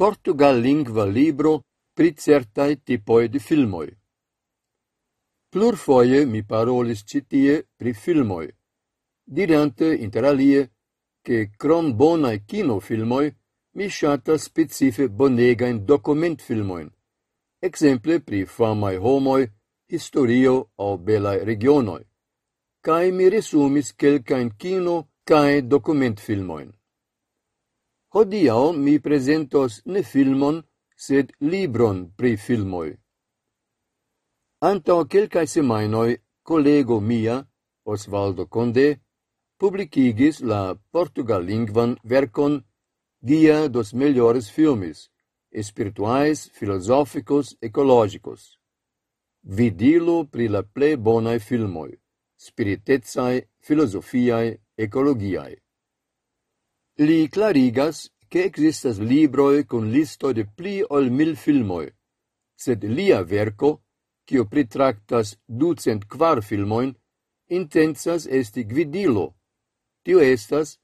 Portugal lingva libro pri certai tipoi di filmoi. Plurfoie mi parolis citie pri filmoi, dirante interalie che crom bonae kinofilmoi mi shata specife bonega in document filmoin, exemple pri famai homoi, historio au belae regionoi, cae mi resumis quelcain kino cae documentfilmoin. Hodiaŭ mi presentos ne filmon, sed libron pri filmoj. Anto kelkaj semainoi, kolego mia, Osvaldo Conde, publikigis la portugallingvan verkon Guia dos Melhores Filmes Espirituais, Filosóficos, Ecológicos. Vidilo pri la plei bonae filmoi, spiritetsai, filosofiae, ecologiae. Li clarigas che existas libroi con listo de pli ol mil filmoi, sed lia verco, cio pritractas ducent quar filmoin, intensas esti gvidilo. Tio estas,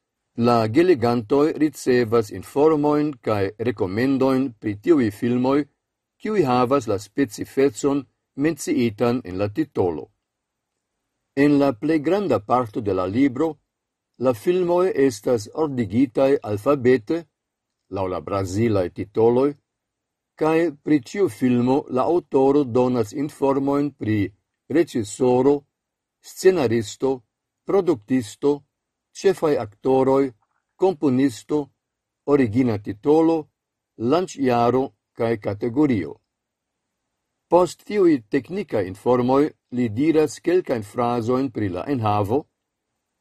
la gelegantoi ricevas informoin cae recomendoin pri tiuj filmoi, kiuj havas la specifetson menciitan en la titolo. En la ple granda parto de la libro, La filmoj estas ordigitae alfabete lau la brasilae titoloi, cae pri ciu filmo la autoro donas informojn pri reĝisoro, scenaristo, produktisto, cefai actoroi, componisto, origina titolo, lanĉjaro cae categorio. Post tiui teknikaj informoi li diras quelcaen frazojn pri la enhavo,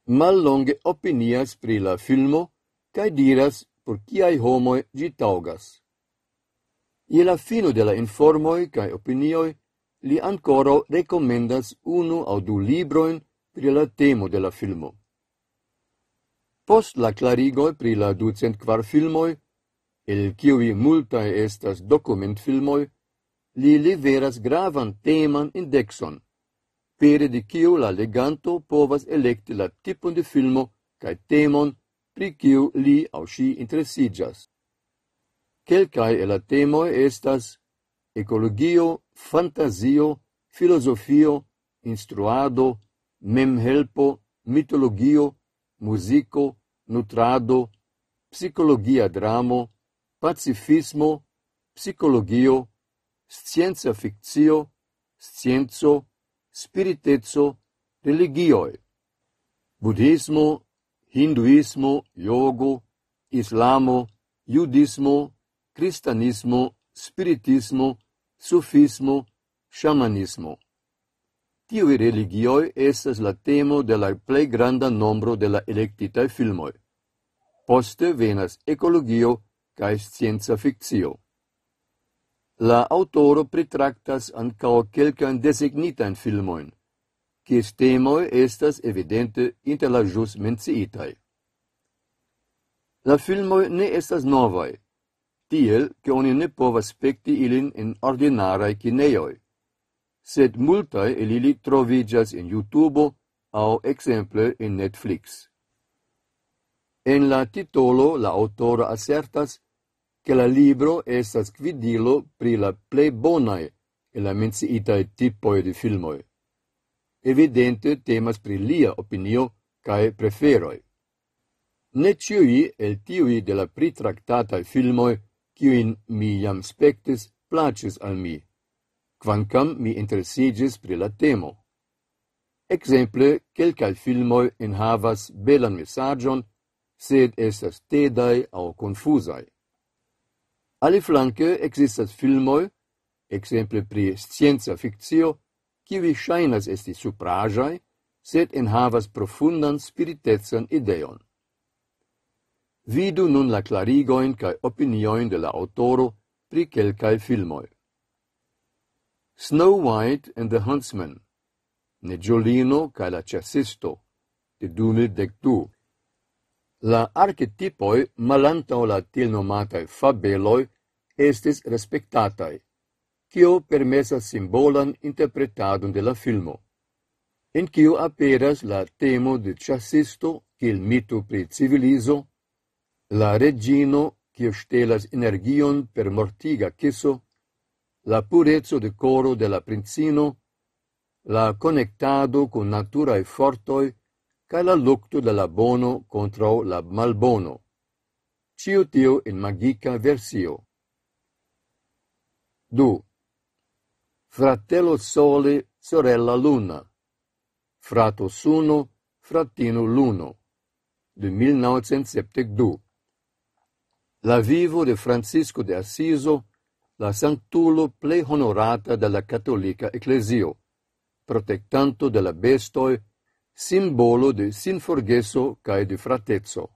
mallonge opinias pri la filmo kaj diras por kiaj homoj ĝi taŭgas. Je la fino de la informoj kaj opinioj li ankoraŭ rekomendas unu aŭ du librojn pri la temo de la filmo. Post la clarigoi pri la ducent quar filmoj, el ciui multae estas dokumentfilmoj, li liveras gravan teman indexon, pere de kiu la leganto povas elekti la tipon de filmo kaj temon pri kiu li aŭ ŝi interesiĝas. Kelkaj el la temoj estas ekologio, fantazio, filozofio, instruado, memhelpo, mitologio, muziko, nutrado, psikologia dramo, pacifismo, psikologio, scienza fikcio, scienco, spiritezzo religioi. Buddhismo, hinduismo, yogo, islamo, judismo, cristianismo, spiritismo, sufismo, shamanismo. Tiui religioi estas la temo de la plei granda nombro de la electitae filmoi. Poste venas ecologio cae scienza fictio. La autoro pritractas ancao quelcan designitan filmoin, kies temoi estas evidente inter la jus menciitaj. La filmoi ne estas novai, tiel ke oni ne povas specti ilin in ordinaraj cineioi, sed multae el ili trovigas in YouTube au exemple in Netflix. En la titolo la autora assertas che la libro estas quidilo pri la plei bonae e la menciitae tipoi di filmoi. Evidente temas pri lia opinio cae preferoi. Ne ciui el tiui de la pritractatae filmoi, ciuin mi jam spectis, placis al mi, quancam mi interesigis pri la temo. Exemple, quelcae filmoi enhavas belan messagion, sed estas tedai au confusai. Aliflanke existas filmoi, exemple pri scienza fictio, kiwi shainas esti supraĵaj, sed enhavas profundan spiritecan ideon. Vidu nun la clarigoin cae opinioin de la autoro pri quelcae filmoi. Snow White and the Huntsman, Nejolino cae la Cersisto, de 2012. La archetipoi malantaŭ la tiel fabeloi fabeloj estis respectatai, cio permessa simbolan interpretadum de la filmo, en cio aperas la temo de chassisto cil mito pri civilizo, la regino kiu stelas energion per mortiga kiso, la purezzo de coro de la princino, la conectado con naturae fortoi ca la lucto de la bono contra la malbono. Cio tio in magica versio. 2. Fratello sole, sorella luna. Frato suno, fratino luno. De 1972. La vivo de Francisco de Assiso, la sanctulo plei honorata de la ecclesio, protectanto de la bestoi, simbolo de sinforgeso cae de fratezzo.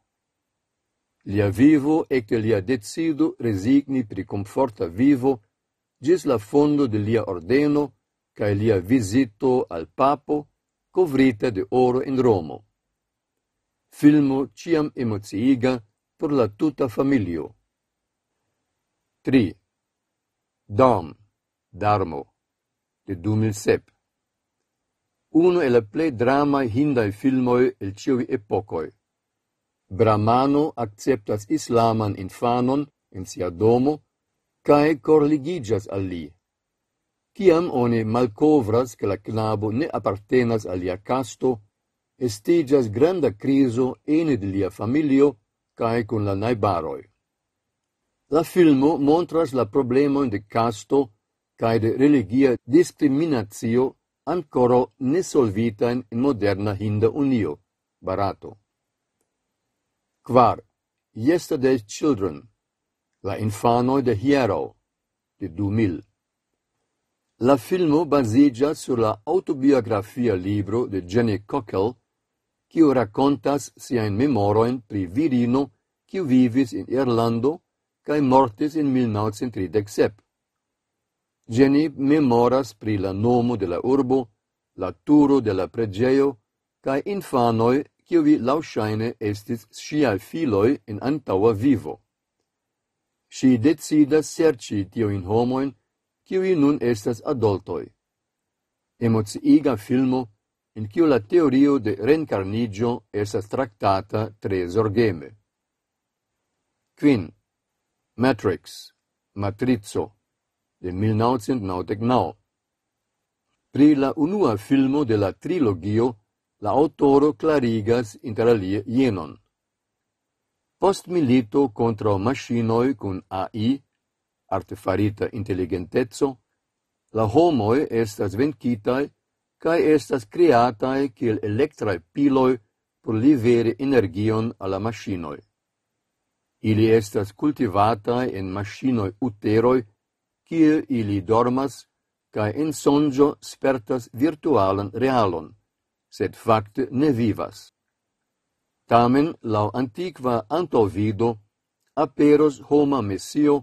Lia vivo ecte lia decido resigni pri comforta vivo gis la fondo de lia ordeno cae lia visito al papo covrita de oro in Romo. Filmo ciam emociiga por la tuta familio. 3. Dam, Darmo, de 2007 uno el la plei dramai hindai filmoi el ciui epocoi. Brahmano acceptas islaman infanon en sia domo, cae corligigas al li. Ciam oni malcovras che la knabo ne appartenas al lia casto, estigas granda criso ene de lia familio cae con la naibaroi. La filmo montras la problemon de casto cae de religia discriminatio ancora nesolvitain in moderna Hinda Unio, Barato. Quar, Yesterday's Children, La infanoi de hiero, de 2000. La filmo basigia sur la autobiografia libro de Jenny Cockell, quio racontas siain memoroin pri virino quio vivis in Irlando cae mortis in 1937. Geni memoras pri la nomo de la urbo, la turo de la preĝejo kaj infanoj, kiuj laŭŝajne estis sciai filoi in antaua vivo. Ŝi decidas tio in homoin, kiuj nun estas adultoi. Emociiga filmo, in kiu la teorio de reincarnigio estas traktata tre zorgeme. Quin. Matrix. Matrizo de 1999. Pri la unua filmo de la trilogio, la autoro clarigas interalie jenon. Post milito contra machinoi cun AI, artefarita intelligentezzo, la homoi estas vencitai cae estas creatae kiel electrae piloi por liveri energion alla machinoi. Ili estas cultivatae en machinoi uteroi kie ili dormas, cae in sonjo spertas virtualan realon, sed facte ne vivas. Tamen, lau antiqua antovido, aperos homa messio,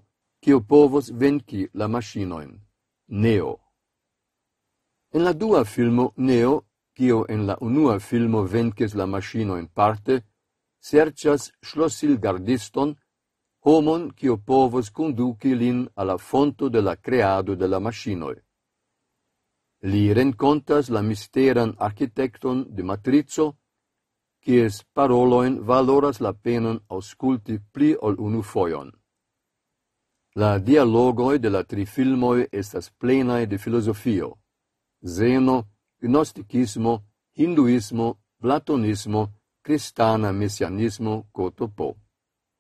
cio povos venci la machinoin, Neo. En la dua filmo Neo, cio en la unua filmo vences la machinoin parte, sercias Schlossil Gardiston, homon cio povos conduci lin alla fonto de la creado de la machinoi. Li rencontas la misteran architecton de matrizo, cies paroloin valoras la penon ausculti pli ol unu foion. La dialogoi de la tri filmoi estas plenae de filosofio, zeno, gnosticismo, hinduismo, platonismo, cristana messianismo cotopo.